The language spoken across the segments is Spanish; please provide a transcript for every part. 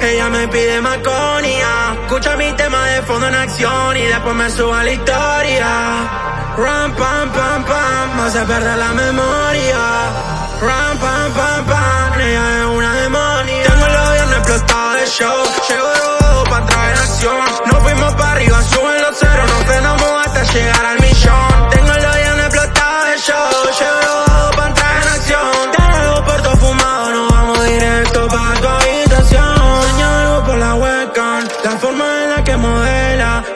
Ella me pide maconía. Escucha mi tema de fondo en acción y después me suba la historia. Ram, pam, pam, pam, me hace perder la memoria.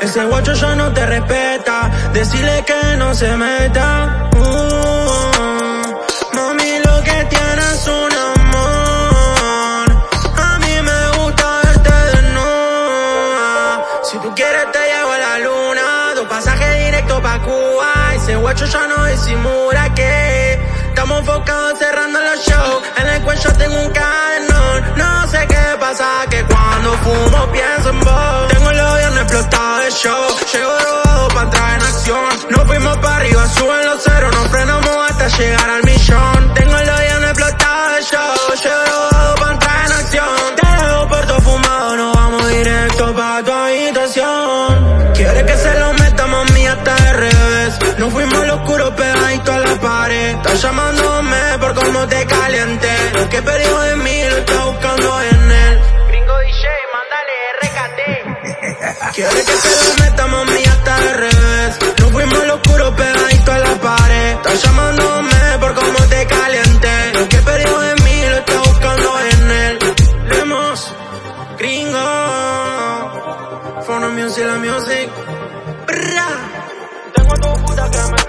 Ese guacho ya no te respeta. Decirle que no se meta. Uh, mami, lo que tienes es un amor. A mí me gusta verte desnuda. Si tú quieres te llevo a la luna. Dos pasajes directos pa' Cuba. Ese guacho ya no disimula que estamos enfocados cerrando los shows. Revés. Nos fuimos al oscuro pegadito a la pared. Estás llamándome por cómo te calienté. Lo que perdió de mí lo está buscando en él. Gringo DJ, mándale RKT. Quiere que se lo meta, mami, hasta al revés. Nos fuimos al oscuro pegadito a la pared. Estás llamándome por cómo te calienté. Lo que perdió de mí lo está buscando en él. Lemos, gringo. Fono music, la music. stuck in my